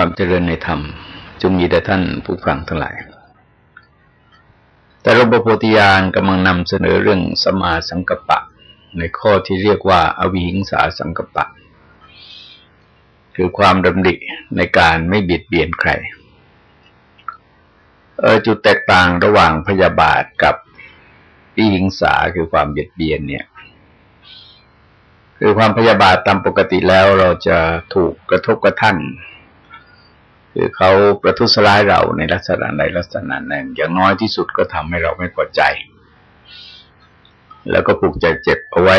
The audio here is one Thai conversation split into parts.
ความเจริญในธรรมจงมีแด่ท่านผู้ฟังทั้งหลาย แต่รบโพธิญาณกำลังนำเสนอเรื่องสมาสังกปะ ในข้อที่เรียกว่าอวิหิงสาสังกปะ คือความดำริในการไม่เบียดเบียนใครจุดแตกต่างระหว่างพยาบาทกับวิหิงสาคือความเบียดเบียนเนี่ยคือความพยาบาทตามปกติแล้วเราจะถูกกระทบกระทั่ง คือเขาประทุษร้ายเราในลักษณะใดลักษณะหนึ่ง อย่างน้อยที่สุดก็ทำให้เราไม่พอใจ แล้วก็ผูกใจเจ็บเอาไว้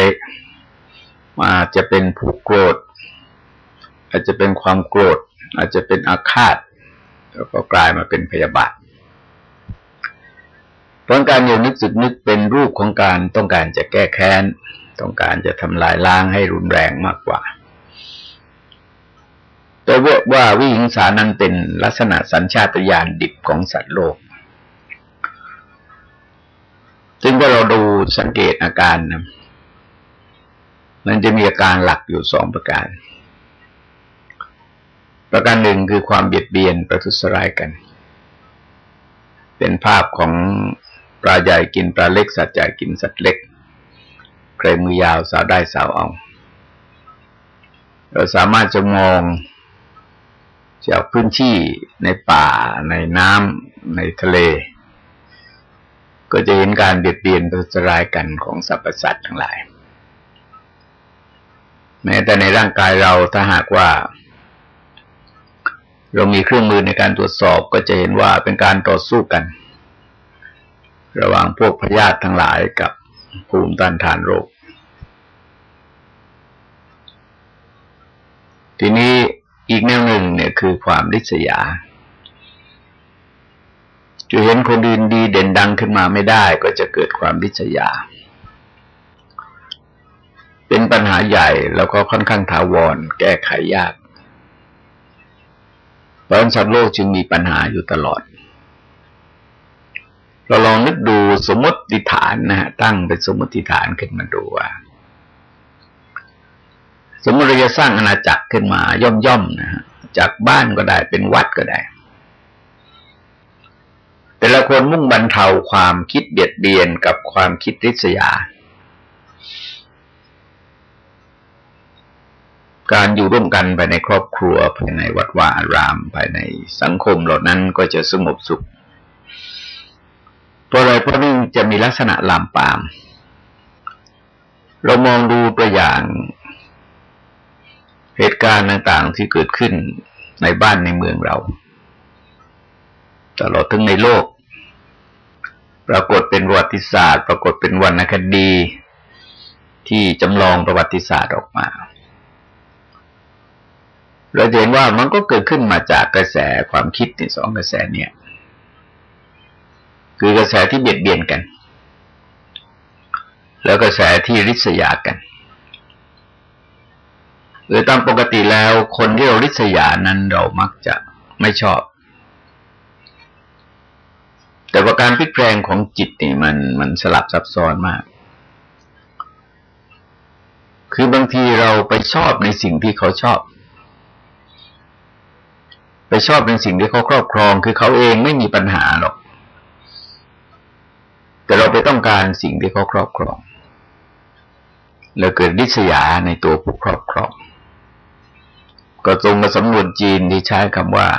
มาจะเป็นผูกโกรธ อาจจะเป็นความโกรธ อาจจะเป็นอาฆาต แล้วก็กลายมาเป็นพยาบาทเพราะการอยู่นึกสึกนึกเป็นรูปของการต้องการจะแก้แค้น ต้องการจะทำลายล้างให้รุนแรงมากกว่า แต่ว่าว่าวิหิงสานั้นเป็นลักษณะสัญชาตญาณดิบของสัตว์โลก ซึ่งถ้าเราดูสังเกตอาการนะมันจะมีอาการหลักอยู่สองประการ ประการหนึ่งคือความเบียดเบียนประทุษร้ายกัน เป็นภาพของปลาใหญ่กินปลาเล็กสัตว์ใหญ่กินสัตว์เล็กใครมือยาวสาวได้สาวเอา เราสามารถจะมอง จากพื้นที่ในป่า ในน้ำในทะเล ก็จะเห็นการเบียดเบียนประทุรายกันของสรรพสัตว์ทั้งหลาย แม้แต่ในร่างกายเราถ้าหากว่า เรามีเครื่องมือในการตรวจสอบก็จะเห็นว่าเป็นการต่อสู้กัน ระหว่างพวกพยาธิทั้งหลายกับภูมิต้านทานโรค ทีนี้ อีกแนวหนึ่งเนี่ยคือความริษยาจะเห็นคนอื่นดีเด่นดังขึ้นมาไม่ได้ ก็จะเกิดความริษยา เป็นปัญหาใหญ่แล้วก็ค่อนข้างถาวร แก้ไขยากเพราะสัตว์โลกจึงมีปัญหาอยู่ตลอด เราลองนึกดูสมมติฐานนะฮะตั้งเป็นสมมติฐานขึ้นมาดูว่า สมมติเราจะสร้างอาณาจักรขึ้นมาย่อมๆนะฮะจากบ้านก็ได้เป็นวัดก็ได้ แต่ละคนมุ่งบรรเทาความคิดเบียดเบียนกับความคิดริษยา การอยู่ร่วมกันภายในครอบครัวภายในวัดวาอารามภายในสังคมเหล่านั้นก็จะสงบสุขเพราะอะไรเพราะนี่จะมีลักษณะลามปาม เรามองดูตัวอย่าง เหตุการณ์ต่างๆที่เกิดขึ้นในบ้านในเมืองเราตลอดทั้งในโลก ปรากฏเป็นประวัติศาสตร์ ปรากฏเป็นวรรณคดีที่จำลองประวัติศาสตร์ออกมา เราเห็นว่ามันก็เกิดขึ้นมาจากกระแสความคิดในสองกระแสเนี่ย คือกระแสที่เบียดเบียนกัน แล้วกระแสที่ริษยากัน หรือตามปกติแล้วคนที่เราริษยานั้นเรามักจะไม่ชอบ แต่ว่าการพลิกแปลงของจิตนี่มันมันสลับซับซ้อนมาก คือบางทีเราไปชอบในสิ่งที่เขาชอบ ไปชอบในสิ่งที่เขาครอบครอง คือเขาเองไม่มีปัญหาหรอก แต่เราไปต้องการสิ่งที่เขาครอบครองแล้วเกิดดิษยาในตัวผู้ครอบครอง ก็ตรงกับสำนวนจีนที่ใช้คำว่า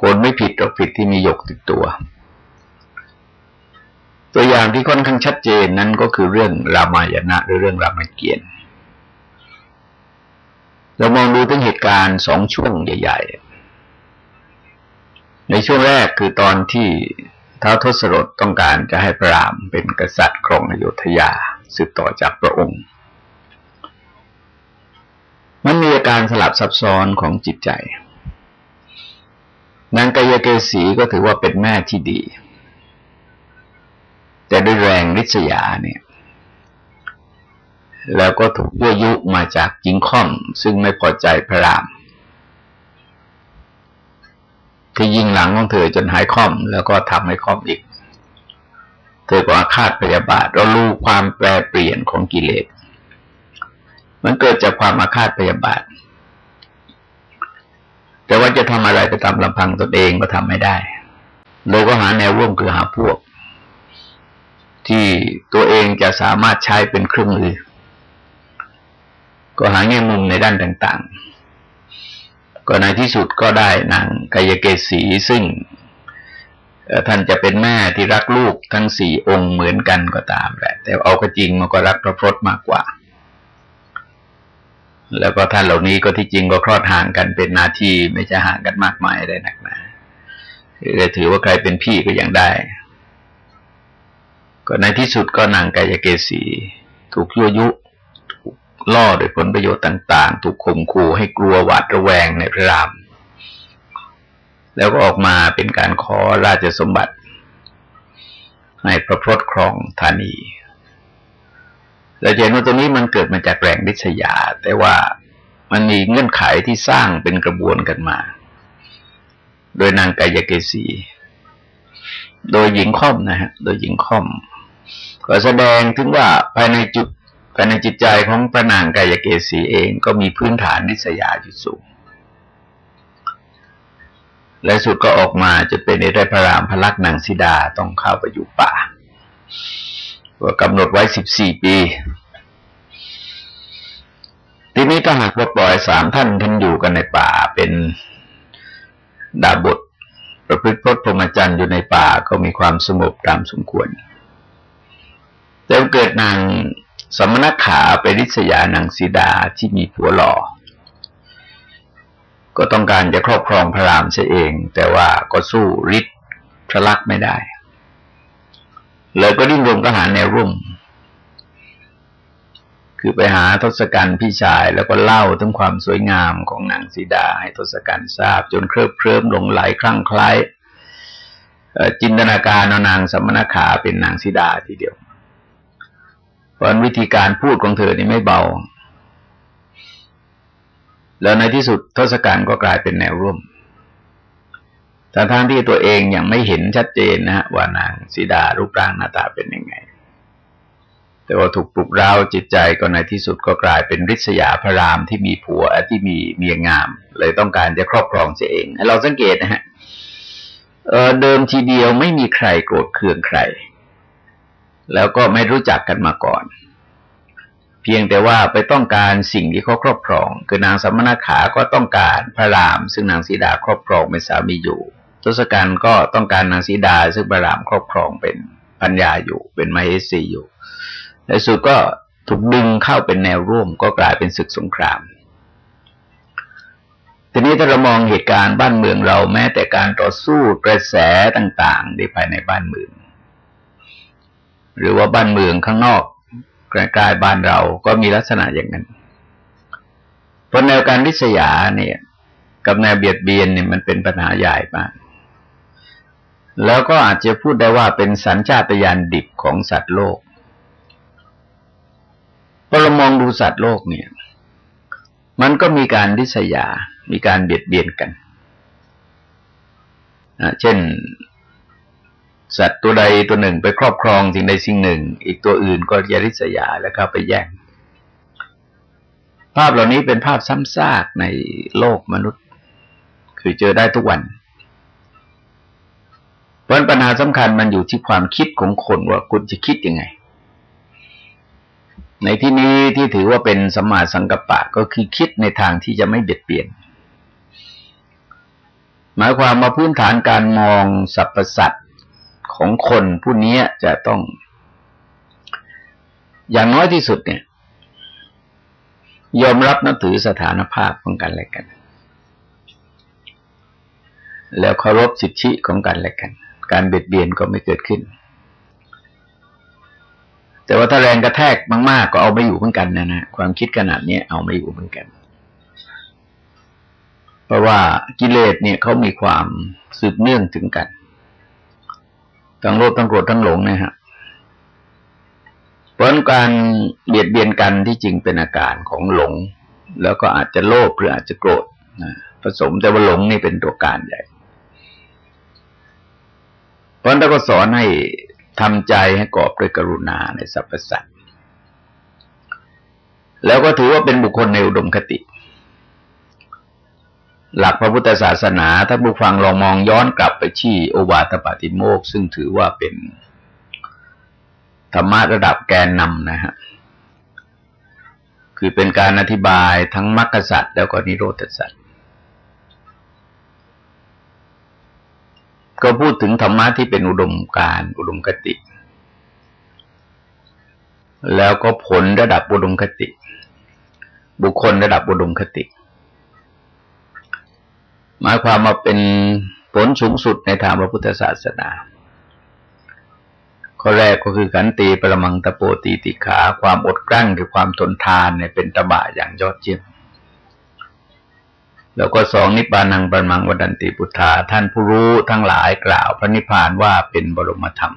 คนไม่ผิดหรอกผิดที่มีหยกติดตัว ตัวอย่างที่ค่อนข้างชัดเจนนั้นก็คือเรื่องรามายณะหรือเรื่องรามเกียรติเรามองดูถึงเหตุการณ์สองช่วงใหญ่ ๆ ในช่วงแรกคือตอนที่ท้าวทศรถต้องการจะให้พระรามเป็นกษัตริย์ครองอโยธยา สืบต่อจากพระองค์ มันมีอาการสลับซับซ้อนของจิตใจ นางกายเกษีก็ถือว่าเป็นแม่ที่ดี แต่ด้วยแรงริษยาเนี่ย แล้วก็ถูกยั่วยุมาจากหญิงค่อม ซึ่งไม่พอใจพระรามที่ยิงหลังของเธอจนหายค่อม แล้วก็ทำให้ค่อมอีก เธอก็อาฆาตพยาบาทเรารู้ความแปรเปลี่ยนของกิเลส มันเกิดจากความอาฆาตพยาบาทแแต่ว่าจะทำอะไรไปตามลำพังตนเองก็ทำไม่ได้เลยก็หาแนวร่วมคือหาพวก ที่ตัวเองจะสามารถใช้เป็นเครื่องมือ ก็หาแง่มุมในด้านต่างๆ ก็ในที่สุดก็ได้นางกายเกษีซึ่งท่านจะเป็นแม่ที่รักลูกทั้งสี่องค์เหมือนกันก็ตามแหละ แต่เอาก็จริงมันก็รักพระพรตมากกว่า แล้วก็ท่านเหล่านี้ก็ที่จริงก็คลอดห่างกันเป็นนาทีไม่ใช่ห่างกันมากมายอะไรนักหนาเลยถือว่าใครเป็นพี่ก็ยังได้ ก็ในที่สุดก็นางกายเกษีถูกยั่วยุ ถูกล่อโดยผลประโยชน์ต่าง ๆ ถูกข่มขู่ให้กลัวหวาดระแวงในพระราม แล้วก็ออกมาเป็นการขอราชสมบัติให้พระพรตครองธานี แต่เห็นว่าตัวนี้มันเกิดมาจากแรงดิษยา แต่ว่ามันมีเงื่อนไขที่สร้างเป็นกระบวนกันมา โดยนางกายเกษีโดยหญิงค่อมนะฮะ โดยหญิงค่อม ก็แสดงถึงว่าภายในจุดภายในจิตใจของพระนางกายเกษีเองก็มีพื้นฐานนิสยาอยู่สูง และสุดก็ออกมาจะเป็นในได้พระรามพระลักษณ์นางสิดาต้องเข้าไปอยู่ป่า ว่ากำหนดไว้สิบสี่ปี ทีนี้ถ้าหากว่าปล่อยสามท่านท่านอยู่กันในป่าเป็นดาบทประพฤติพจน์พรหมจรรย์อยู่ในป่าก็มีความสงบตามสมควร แต่เกิดนางสมณขาไปริษยานางสีดาที่มีผัวหล่อ ก็ต้องการจะครอบครองพระรามเสียเอง แต่ว่าก็สู้ฤทธิ์พระลักษณ์ไม่ได้ เลยก็ดิ้นรนก็หาแนวรุ่มคือไปหาทศกัณฐ์พี่ชายแล้วก็เล่าถึงความสวยงามของนางสีดา ให้ทศกัณฐ์ทราบ จนเคลิบเคลิ้มหลงไหลคลั่งคล้ายจินตนาการนางสมณขาเป็นนางสีดาทีเดียวเพราะวิธีการพูดของเธอนี่ไม่เบา แล้วในที่สุดทศกัณฐ์ก็กลายเป็นแนวร่วม แต่ทางที่ตัวเองยังไม่เห็นชัดเจนนะฮะว่านางสีดารูปร่างหน้าตาเป็นยังไง แต่ว่าถูกปลุกเร้าจิตใจก็ในที่สุดก็กลายเป็นริษยาพระรามที่มีผัวที่มีเมียงาม เลยต้องการจะครอบครองเสียเอง เราสังเกตนะฮะเเดิมทีเดียวไม่มีใครโกรธเคืองใคร แล้วก็ไม่รู้จักกันมาก่อน เพียงแต่ว่าไปต้องการสิ่งที่เขาครอบครอง คือนางสมณขาก็ต้องการพระราม ซึ่งนางสีดาครอบครองเป็นสามีอยู่ ทศกัณฐ์ก็ต้องการนางสีดา ซึ่งพระรามครอบครองเป็นปัญญาอยู่ เป็นมเหสีอยู่ในสุดก็ถูกดึงเข้าเป็นแนวร่วมก็กลายเป็นศึกสงคราม ทีนี้ถ้าเรามองเหตุการณ์บ้านเมืองเราแม้แต่การต่อสู้กระแสต่างๆในภายในบ้านเมือง หรือว่าบ้านเมืองข้างนอกใกล้ๆบ้านเราก็มีลักษณะอย่างนั้นเพราะแนวการริษยาเนี่ย กับแนวเบียดเบียนเนี่ยมันเป็นปัญหาใหญ่มาก แล้วก็อาจจะพูดได้ว่าเป็นสัญชาตญาณดิบของสัตว์โลกพอเรามองดูสัตว์โลกเนี่ย มันก็มีการริษยา มีการเบียดเบียนกันเช่น สัตว์ตัวใดตัวหนึ่งไปครอบครองสิ่งใดสิ่งหนึ่ง อีกตัวอื่นก็ยริษยาแล้วเข้าไปแย่ง ภาพเหล่านี้เป็นภาพซ้ำซากในโลกมนุษย์ คือเจอได้ทุกวัน เพราะปัญหาสำคัญมันอยู่ที่ความคิดของคนว่าคุณจะคิดยังไง ในที่นี้ที่ถือว่าเป็นสมาสังกปะก็คือคิดในทางที่จะไม่เบียดเบียน หมายความมาพื้นฐานการมองสรรพสัตว์ของคนผู้นี้จะต้อง อย่างน้อยที่สุดเนี่ย ยอมรับนับถือสถานภาพของกันและกัน แล้วเคารพสิทธิของกันและกัน การเบียดเบียนก็ไม่เกิดขึ้น แต่ว่าถ้าแรงกระแทกมากๆ ก็เอาไม่อยู่เหมือนกันนะนะความคิดขนาดนี้เอาไม่อยู่เหมือนกัน เพราะว่ากิเลสเนี่ยเขามีความสืบเนื่องถึงกันทั้งโลภทั้งโกรธทั้งหลงนี่ยฮะเพราะการเบียดเบียนกันที่จริงเป็นอาการของหลง แล้วก็อาจจะโลภหรืออาจจะโกรธนะผสมแต่ว่าหลงนี่เป็นตัวการใหญ่ ราะนั้นก็สอนให้ทำใจให้กอบด้วยกรุณาในสรรพสัตว์แล้วก็ถือว่าเป็นบุคคลในอุดมคติ หลักพระพุทธศาสนา ถ้าบุฟังลองมองย้อนกลับไปที่โอวาทปาติโมก ซึ่งถือว่าเป็นธรรมะระดับแกนนำนะฮะคือเป็นการอธิบายทั้งมรรคสัตว์แล้วก็นิโรธสัตว ก็พูดถึงธรรมะที่เป็นอุดมการอุดมคติ แล้วก็ผลระดับอุดมคติ บุคคลระดับอุดมคติ หมายความมาเป็นผลสูงสุดในทางพระพุทธศาสนาข้อแรกก็คือขันตีปรมังตะโปตีติขา ความอดกลั้นคือความทนทานเนี่ยเป็นตบะอย่างยอดเยี่ยม แล้วก็สองนิพพานังปรมังวดันติปุถาท่านผู้รู้ทั้งหลายกล่าว พระนิพพานว่าเป็นบรมธรรม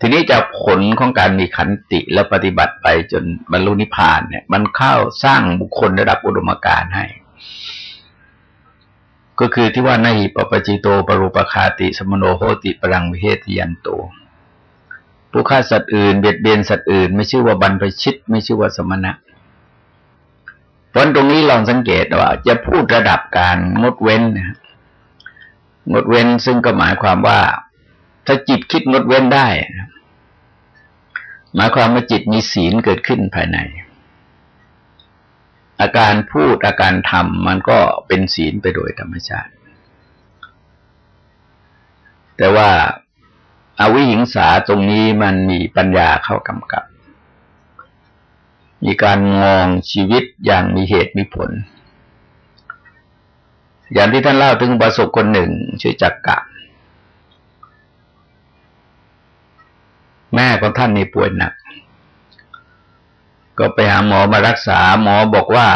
ทีนี้จะผลของการมีขันติและปฏิบัติไปจนบรรลุนิพพานเนี่ย มันเข้าสร้างบุคคลระดับอุดมการให้ ก็คือที่ว่านาหิปปจิโตปรุปคาติ สมโนโหติปรังวิเฮติยันโตผู้ฆ่าสัตว์อื่นเบียดเบียนสัตว์อื่น ไม่ชื่อว่าบรรพชิต ไม่ชื่อว่าสมณะ เพราะตรงนี้ลองสังเกตว่า จะพูดระดับการงดเว้นนะงดเว้นซึ่งก็หมายความว่า ถ้าจิตคิดงดเว้นได้หมายความว่าจิตมีศีลเกิดขึ้นภายใน อาการพูดอาการทำมันก็เป็นศีลไปโดยธรรมชาติ แต่ว่าอาวิหิงสาตรงนี้มันมีปัญญาเข้ากำกับ มีการมองชีวิตอย่างมีเหตุมีผล อย่างที่ท่านเล่าถึงประสบคนหนึ่งชื่อจักกะ แม่ของท่านนี่ป่วยหนัก ก็ไปหาหมอมารักษาหมอบอกว่า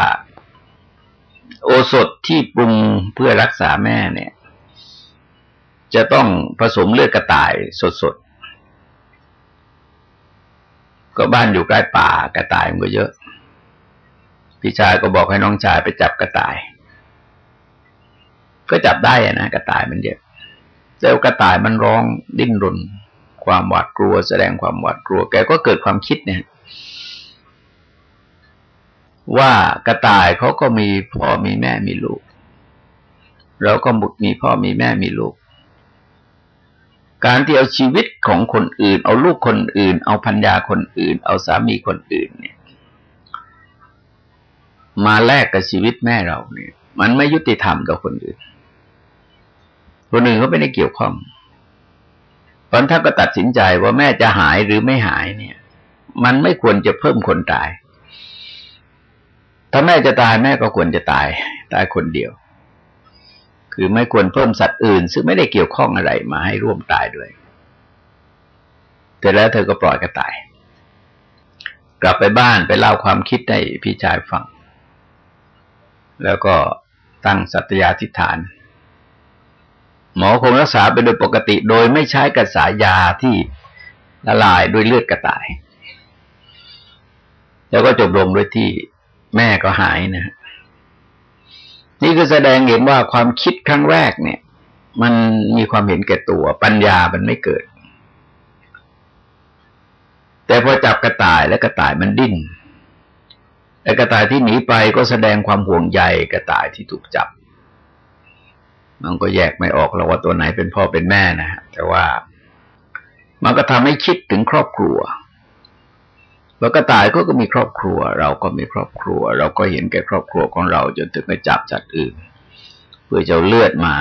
โอสถที่ปรุงเพื่อรักษาแม่เนี่ย จะต้องผสมเลือดกระต่ายสดๆ ก็บ้านอยู่ใกล้ป่ากระต่ายมันก็เยอะ พี่ชายก็บอกให้น้องชายไปจับกระต่าย ก็จับได้นะกระต่ายมันเยอะแล้วกระต่ายมันร้องดิ้นรน ความหวาดกลัว แสดงความหวาดกลัว แกก็เกิดความคิดเนี่ย ว่ากระต่ายเขาก็มีพ่อมีแม่มีลูก เราก็บุตรมีพ่อมีแม่มีลูก การที่เอาชีวิตของคนอื่น เอาลูกคนอื่น เอาพัญญาคนอื่น เอาสามีคนอื่นเนี่ย มาแลกกับชีวิตแม่เราเนี่ย มันไม่ยุติธรรมกับคนอื่น คนอื่นเขาไม่ได้เกี่ยวข้องตอนท่านก็ตัดสินใจว่าแม่จะหายหรือไม่หายเนี่ย มันไม่ควรจะเพิ่มคนตาย ถ้าแม่จะตายแม่ก็ควรจะตาย ตายคนเดียว คือไม่ควรเพิ่มสัตว์อื่น ซึ่งไม่ได้เกี่ยวข้องอะไรมาให้ร่วมตายด้วย แต่แล้วเธอก็ปล่อยก็ตาย กลับไปบ้านไปเล่าความคิดให้พี่ชายฟัง แล้วก็ตั้งสัตยาธิฐาน หมอคงรักษาไปโดยปกติ โดยไม่ใช้กระสายาที่ละลายด้วยเลือดกระต่าย แล้วก็จบลงด้วยที่แม่ก็หายนะ นี่คือแสดงเห็นว่าความคิดครั้งแรกเนี่ย มันมีความเห็นแก่ตัว ปัญญามันไม่เกิด แต่พอจับกระต่ายแล้วกระต่ายมันดิ้นแต่กระต่ายที่หนีไปก็แสดงความห่วงใยกระต่ายที่ถูกจับ มันก็แยกไม่ออกแล้วว่าตัวไหนเป็นพ่อเป็นแม่นะแต่ว่ามันก็ทำให้คิดถึงครอบครัว แล้วก็ตายก็ก็มีครอบครัว เราก็มีครอบครัว เราก็เห็นแก่ครอบครัวของเราจนถึงไปจับจัดอื่น เพื่อจะเลือดมา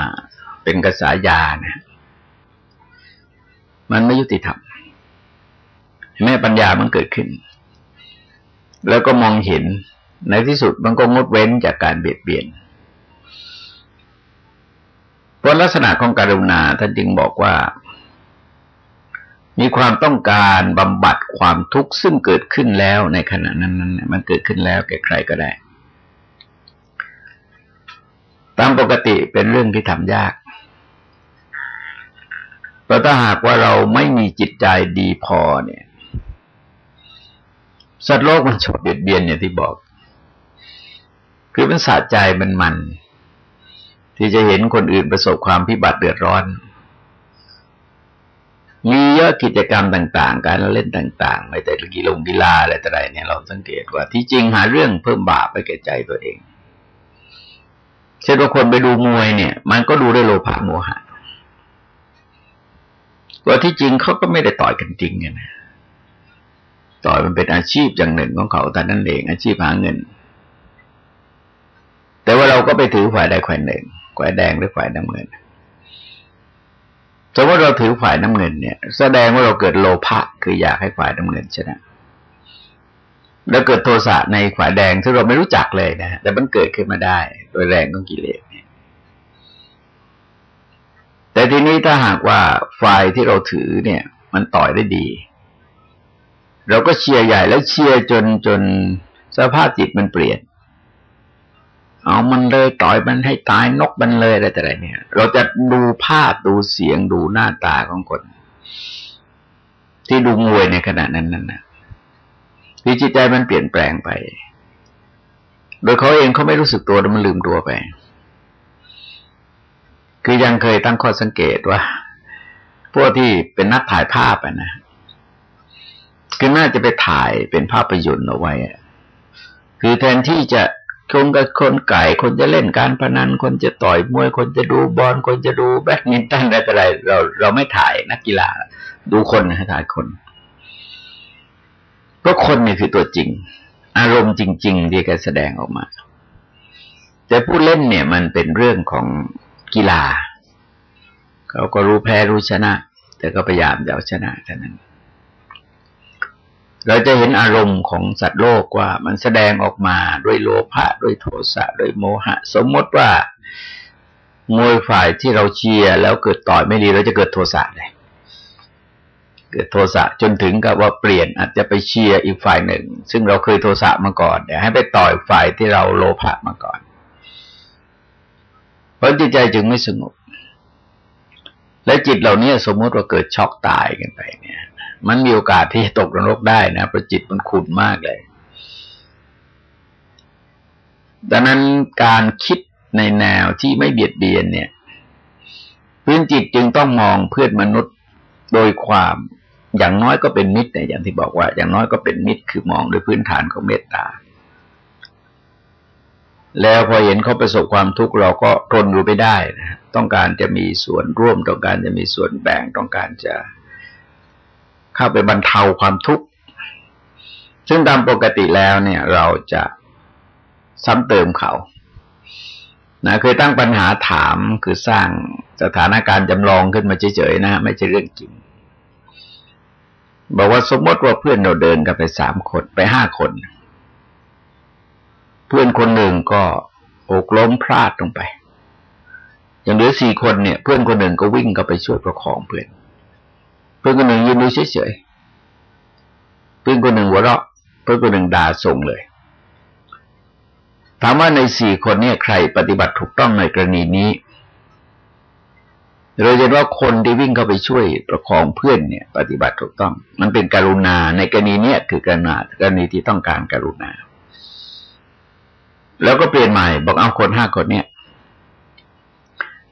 เป็นกระสายานะมันไม่ยุติธรรมแม่ปัญญามันเกิดขึ้น แล้วก็มองเห็นในที่สุดมันก็งดเว้นจากการเบียดเบียนเพราะลักษณะของการุณาท่านจึงบอกว่า มีความต้องการบำบัดความทุกข์ซึ่งเกิดขึ้นแล้วในขณะนั้นนั้นมันเกิดขึ้นแล้วแก่ใครก็ได้ ตามปกติเป็นเรื่องที่ทำยากเพราะถ้าหากว่าเราไม่มีจิตใจดีพอเนี่ย สัตว์โลกมันชอบเบียดเบียนอย่างที่บอก คือมันสะใจมันมัน ที่จะเห็นคนอื่นประสบความพิบัติเดือดร้อน มีเยอะกิจกรรมต่าง ๆ การเล่นต่าง ๆ ไม่แต่กีฬากีฬาอะไรต่ออะไรเนี่ยเราสังเกตว่าที่จริงหาเรื่องเพิ่มบาปไปแก่ใจตัวเอง เช่นว่าคนไปดูมวยเนี่ย มันก็ดูด้วยโลภะโมหะว่าที่จริงเขาก็ไม่ได้ต่อยกันจริงไงนะต่อยมันเป็นอาชีพอย่างหนึ่งของเขาแต่นั่นเองอาชีพหาเงิน แต่ว่าเราก็ไปถือฝ่ายใดฝ่ายหนึ่งฝ่ายแดงหรือฝ่ายน้ำเงิน สมมติเราถือฝ่ายน้ำเงินเนี่ย แสดงว่าเราเกิดโลภะคืออยากให้ฝ่ายน้ำเงินชนะ แล้วเกิดโทสะในฝ่ายแดงที่เราไม่รู้จักเลยนะแต่มันเกิดขึ้นมาได้ โดยแรงของกิเลสเนี่ยแต่ทีนี้ถ้าหากว่าฝ่ายที่เราถือเนี่ย มันต่อยได้ดี เราก็เชียร์ใหญ่แล้วเชียร์จนจนสภาพจิตมันเปลี่ยน เอามันเลยต่อยมันให้ตายนกมันเลยอะไรแต่ไรเนี่ย เราจะดูภาพดูเสียงดูหน้าตาของคน ที่ดูมวยในขณะนั้นนั่นนะคือจิตใจมันเปลี่ยนแปลงไป โดยเขาเองเขาไม่รู้สึกตัวแล้วมันลืมตัวไป คือยังเคยตั้งข้อสังเกตว่า พวกที่เป็นนักถ่ายภาพอะนะคือน่าจะไปถ่ายเป็นภาพยนตร์เอาไว้คือแทนที่จะ คนกับคนไก่ คนจะเล่นการพนัน คนจะต่อยมวย คนจะดูบอล คนจะดูแบดมินตันอะไรอะไร เราเราไม่ถ่ายนักกีฬา ดูคนนะถ่ายคนก็คนนี่คือตัวจริง อารมณ์จริง ๆ ที่แกแสดงออกมา แต่ผู้เล่นเนี่ยมันเป็นเรื่องของกีฬา เขาก็รู้แพ้รู้ชนะ แต่ก็พยายามจะเอาชนะเท่านั้น เราจะเห็นอารมณ์ของสัตว์โลกว่ามันแสดงออกมาด้วยโลภะด้วยโทสะด้วยโมหะ สมมติว่ามวยฝ่ายที่เราเชียร์แล้วเกิดต่อยไม่ดีเราจะเกิดโทสะเลยเกิดโทสะจนถึงกับว่าเปลี่ยนอาจจะไปเชียร์อีกฝ่ายหนึ่ง ซึ่งเราเคยโทสะมาก่อนเดี๋ยวให้ไปต่อยฝ่ายที่เราโลภะมาก่อน เพราะจิตใจจึงไม่สงบและจิตเหล่านี้สมมติว่าเกิดช็อกตายกันไปเนี่ย มันมีโอกาสที่จะตกนรกได้นะประจิตมันขุ่นมากเลย ดังนั้นการคิดในแนวที่ไม่เบียดเบียนเนี่ย พื้นจิตจึงต้องมองเพื่อนมนุษย์โดยความอย่างน้อยก็เป็นมิตรเนี่ยอย่างที่บอกว่า อย่างน้อยก็เป็นมิตรคือมองโดยพื้นฐานของเมตตา แล้วพอเห็นเขาประสบความทุกข์เราก็ทนอยู่ไม่ได้นะต้องการจะมีส่วนร่วมต้องการจะมีส่วนแบ่งต้องการจะ เข้าไปบรรเทาความทุกข์ ซึ่งตามปกติแล้วเนี่ย เราจะซ้ำเติมเขานะเคยตั้งปัญหาถามคือสร้างสถานการณ์จำลองขึ้นมาเฉยๆนะ ไม่ใช่เรื่องจริง บอกว่าสมมติว่าเพื่อนเราเดินกันไปสามคนไปห้าคน เพื่อนคนหนึ่งก็อกล้มพลาดลงไป อย่างเหลือสี่คนเนี่ย เพื่อนคนหนึ่งก็วิ่งก็ไปช่วยประคองเพื่อน พื่อนคนหนึ่งยืนดูเฉยๆเพื่อนคนหนึ่งหัวเราะเพื่อนคนหนึ่งด่าส่งเลยถามว่าในสี่คนนี้ใครปฏิบัติถูกต้องในกรณีนี้เราจะว่าคนที่วิ่งเข้าไปช่วยประคองเพื่อนเนี่ย ปฏิบัติถูกต้อง มันเป็นกรุณาในกรณีนี้คือกรุณากรณีที่ต้องการกรุณา แล้วก็เปลี่ยนใหม่บอกเอาคนห้าคนเนี่ย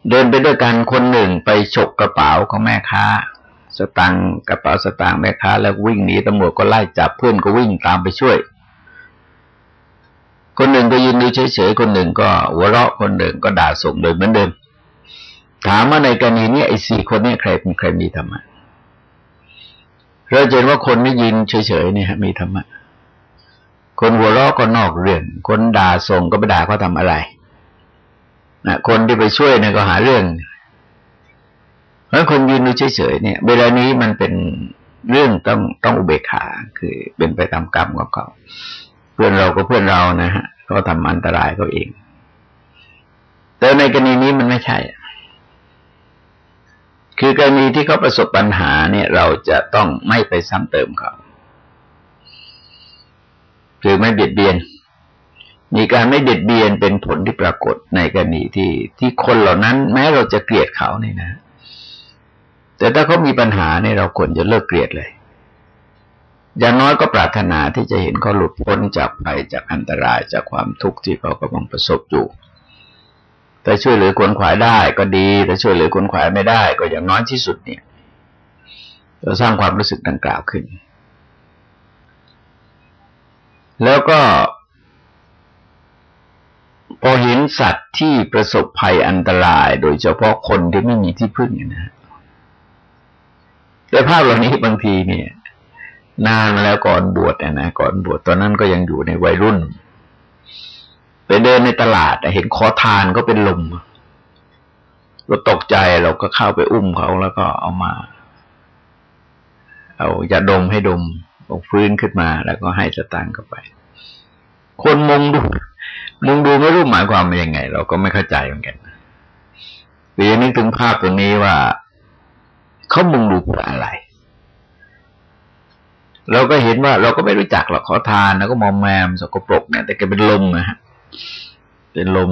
เดินไปด้วยกันคนหนึ่งไปฉกกระเป๋าของแม่ค้า สตังกระเป๋าสตางค์แม่ค้าแล้ววิ่งหนีตำรวจก็ไล่จับเพื่อนก็วิ่งตามไปช่วย คนหนึ่งก็ยืนดูเฉยๆคนหนึ่งก็หัวเราะคนหนึ่งก็ด่าส่งโดยเหมือนเดิมถามว่าในกรณีนี้ไอ้สี่คนนี้ใครเป็นใครมีธรรมะเราเห็นว่าคนไม่ยินเฉยๆเนี่ยมีธรรมะคนหัวเราะก็นอกเรื่อง คนด่าส่งก็ไปด่าเขาทาอะไรนะคนที่ไปช่วยเนี่ยก็หาเรื่อง พราะคนยืนดูเฉยๆเนี่ย เวลานี้มันเป็นเรื่องต้องต้องอุเบกขาคือเป็นไปตามกรรมของเขา เพื่อนเราก็เพื่อนเรานะฮะเขาทำอันตรายเขาเอง แต่ในกรณีนี้มันไม่ใช่ คือกรณีที่เขาประสบปัญหาเนี่ย เราจะต้องไม่ไปซ้ำเติมเขาคือไม่เบียดเบียน มีการไม่เบียดเบียนเป็นผลที่ปรากฏในกรณีที่ที่คนเหล่านั้น แม้เราจะเกลียดเขาเนี่ยนะ แต่ถ้าเขามีปัญหาเนี่ยเราควรจะเลิกเกลียดเลย อย่างน้อยก็ปรารถนาที่จะเห็นเขาหลุดพ้นจากภัยจากอันตรายจากความทุกข์ที่เขากำลังประสบอยู่ แต่ช่วยเหลือคนขวายได้ก็ดี แต่ช่วยเหลือคนขวายไม่ได้ ก็อย่างน้อยที่สุดเนี่ยเราสร้างความรู้สึกดังกล่าวขึ้น แล้วก็พอเห็นสัตว์ที่ประสบภัยอันตราย โดยเฉพาะคนที่ไม่มีที่พึ่งนะ แต่ภาพเหล่านี้บางทีเนี่ยนานมาแล้วก่อนบวชนะก่อนบวชตอนนั้นก็ยังอยู่ในวัยรุ่น ไปเดินในตลาดเห็นขอทานก็เป็นลมเราตกใจเราก็เข้าไปอุ้มเขาแล้วก็เอามา เอายาดมให้ดมอฟื้นขึ้นมา แล้วก็ให้สตางค์เข้าไป คนมุงดูมุงดูไม่รู้หมายความว่ายังไง เราก็ไม่เข้าใจเหมือนกันปีนี้ถึงภาพตรงนี้ว่า เขามุงดูเพื่ออะไร เราก็เห็นว่าเราก็ไม่รู้จักหรอกขอทานแล้วก็มอมแมมสกปรกเนี่ยแต่แกเป็นลมนะฮะเป็นลม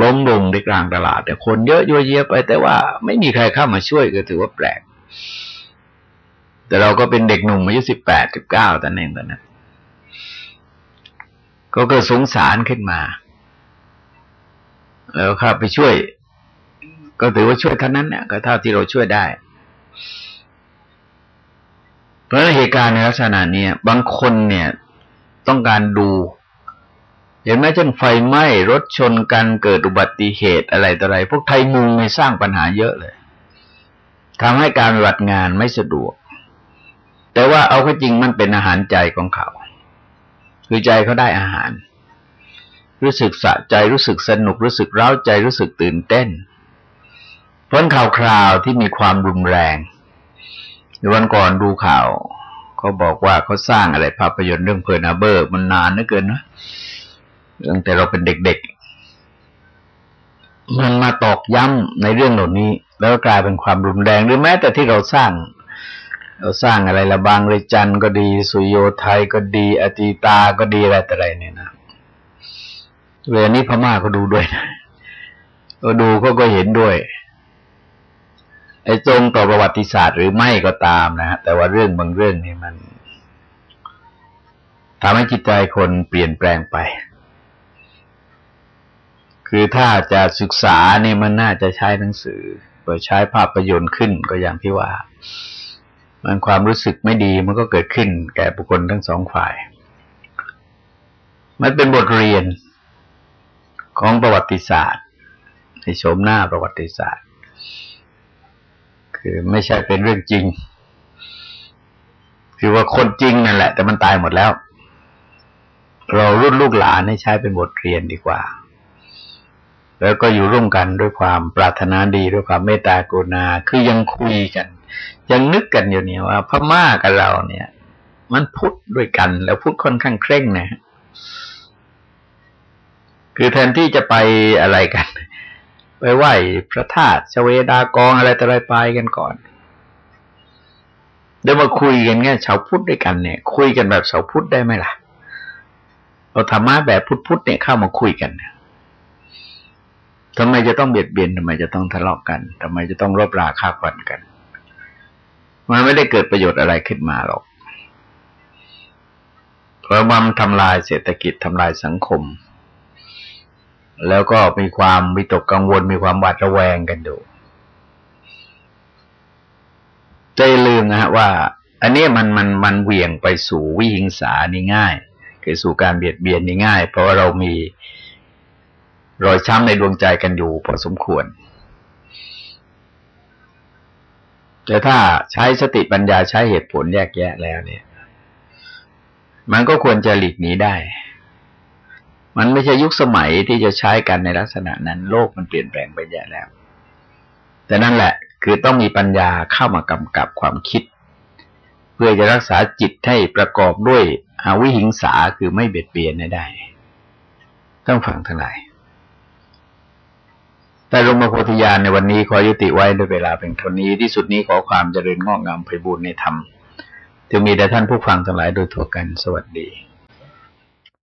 ล้มลงในกลางตลาดแต่คนเยอะยั่วเยะไป แต่ว่าไม่มีใครเข้ามาช่วยก็ถือว่าแปลก แต่เราก็เป็นเด็กหนุ่มอายุสิบแปดสิบเก้าตอนนั้นตอนนั้นก็เกิดสงสารขึ้นมา แล้วข้าไปช่วย ก็ถือว่าช่วยเท่านั้นเนี่ยก็เท่าที่เราช่วยได้ เพราะเหตุการณ์ในลักษณะนี้บางคนเนี่ยต้องการดู เห็นไหมเช่นไฟไหม้รถชนกันเกิดอุบัติเหตุอะไรต่ออะไร พวกไทยมุงในสร้างปัญหาเยอะเลยทำให้การปฏิบัติงานไม่สะดวก แต่ว่าเอาก็จริงมันเป็นอาหารใจของเขา คือใจเขาได้อาหาร รู้สึกสะใจรู้สึกสนุกรู้สึกเร้าใจรู้สึกตื่นเต้น เพราะข่าวคราวที่มีความรุนแรงวันก่อนดูข่าวเขาบอกว่าเขาสร้างอะไรภาพยนตร์เรื่องเพอร์นาเบอร์มันนานเหลือเกินนะตั้งแต่เราเป็นเด็กๆ มันมาตอกย้ำในเรื่องเหล่านี้ แล้วกลายเป็นความรุนแรงหรือแม้แต่ที่เราสร้าง เราสร้างอะไรละบางเรจันก็ดี สุโยไทยก็ดี อติตาก็ดีอะไรแต่ไรเนี่ยนะเวลานี้พม่าก็ดูด้วยนะก็ดูเขาก็เห็นด้วย ไอ้ตรงต่อประวัติศาสตร์หรือไม่ก็ตามนะฮะแต่ว่าเรื่องบางเรื่องนี่มันทำให้จิตใจคนเปลี่ยนแปลงไป คือถ้าจะศึกษาเนี่ยมันน่าจะใช้หนังสือเปิดใช้ภาพยนตร์ขึ้นก็อย่างที่ว่า มันความรู้สึกไม่ดีมันก็เกิดขึ้น แก่บุคคลทั้งสองฝ่าย มันเป็นบทเรียนของประวัติศาสตร์ในโฉมหน้าประวัติศาสตร์ คือไม่ใช่เป็นเรื่องจริง คือว่าคนจริงนั่นแหละ แต่มันตายหมดแล้ว เรารุ่นลูกหลานให้ใช้เป็นบทเรียนดีกว่า แล้วก็อยู่ร่วมกันด้วยความปรารถนาดีด้วยความเมตตากรุณาคือยังคุยกัน ยังนึกกันอยู่เนี่ยว่าพม่ากับเราเนี่ย มันพุทธด้วยกัน แล้วพุทธค่อนข้างเคร่งนะคือแทนที่จะไปอะไรกัน ไปไหว้พระธาตุชเวดากองอะไรแต่ไรไปกันก่อน เดี๋ยวมาคุยกันเนี่ยชาวพุทธด้วยกันเนี่ย คุยกันแบบชาวพุทธได้ไหมล่ะเราธรรมะแบบพุทธพุทธเนี่ยเข้ามาคุยกันทำไมจะต้องเบียดเบียนทำไมจะต้องทะเลาะกันทำไมจะต้องรบราฆ่าฟันกันมันไม่ได้เกิดประโยชน์อะไรขึ้นมาหรอกเพราะมันทำลายเศรษฐกิจทำลายสังคม แล้วก็มีความวิตกกังวลมีความหวาดระแวงกันอยู่ใจลืมนะฮะว่า อันนี้มันมันมันเหวี่ยงไปสู่วิหิงสานี่ง่าย คือสู่การเบียดเบียนนี่ง่าย เพราะว่าเรามีรอยช้ำในดวงใจกันอยู่พอสมควร แต่ถ้าใช้สติปัญญาใช้เหตุผลแยกแยะแล้วเนี่ย มันก็ควรจะหลีกหนีได้ มันไม่ใช่ยุคสมัยที่จะใช้กันในลักษณะนั้น โลกมันเปลี่ยนแปลงไปแย่แล้ว แต่นั่นแหละ คือต้องมีปัญญาเข้ามากำกับความคิด เพื่อจะรักษาจิตให้ประกอบด้วยอาวิหิงสาคือไม่เบียดเบียนได้ ต้องฟังทั้งหลายแต่ลงมาโพธิญาณในวันนี้ขอยุติไว้ด้วยเวลาเป็นเท่านี้ที่สุดนี้ขอความเจริญงอกงามไพบูรณ์ในธรรมจะมีแด่ท่านผู้ฟังทั้งหลายโดยทั่วกันสวัสดี